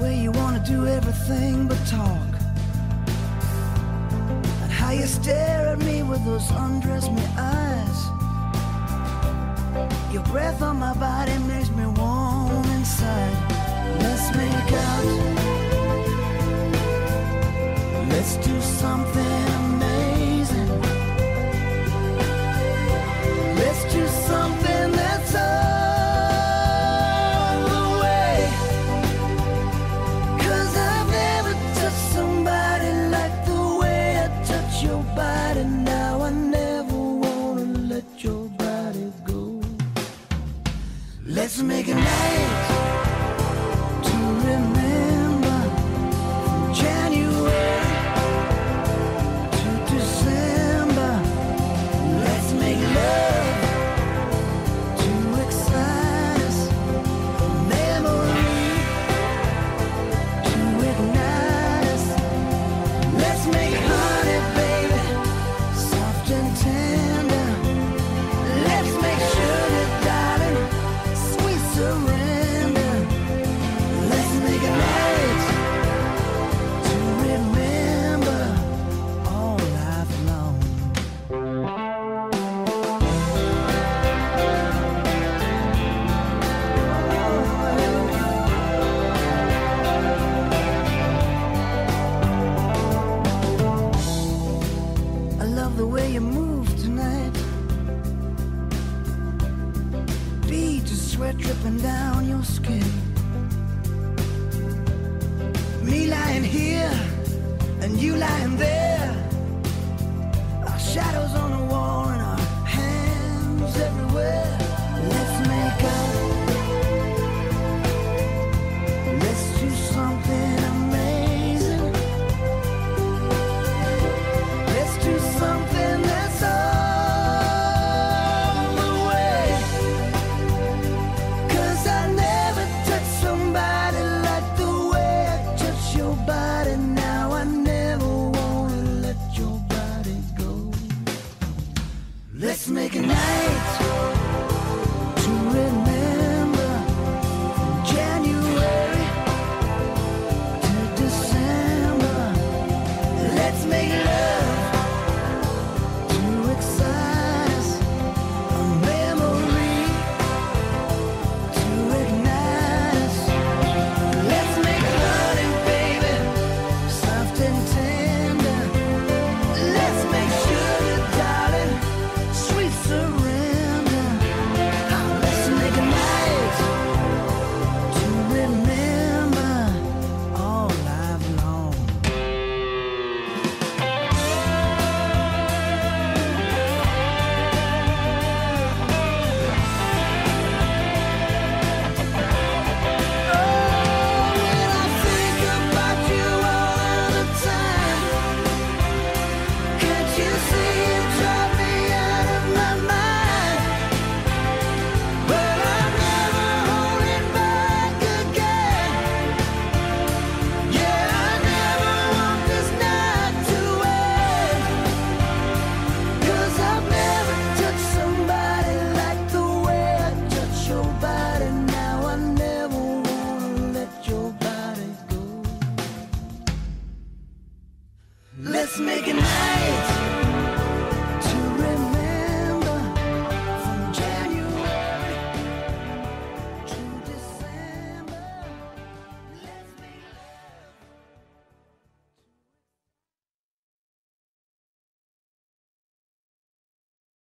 way you want to do everything but talk. And how you stare at me with those undress me eyes. Your breath on my body makes me warm. make it sweat dripping down your skin. Me lying here and you lying there. night.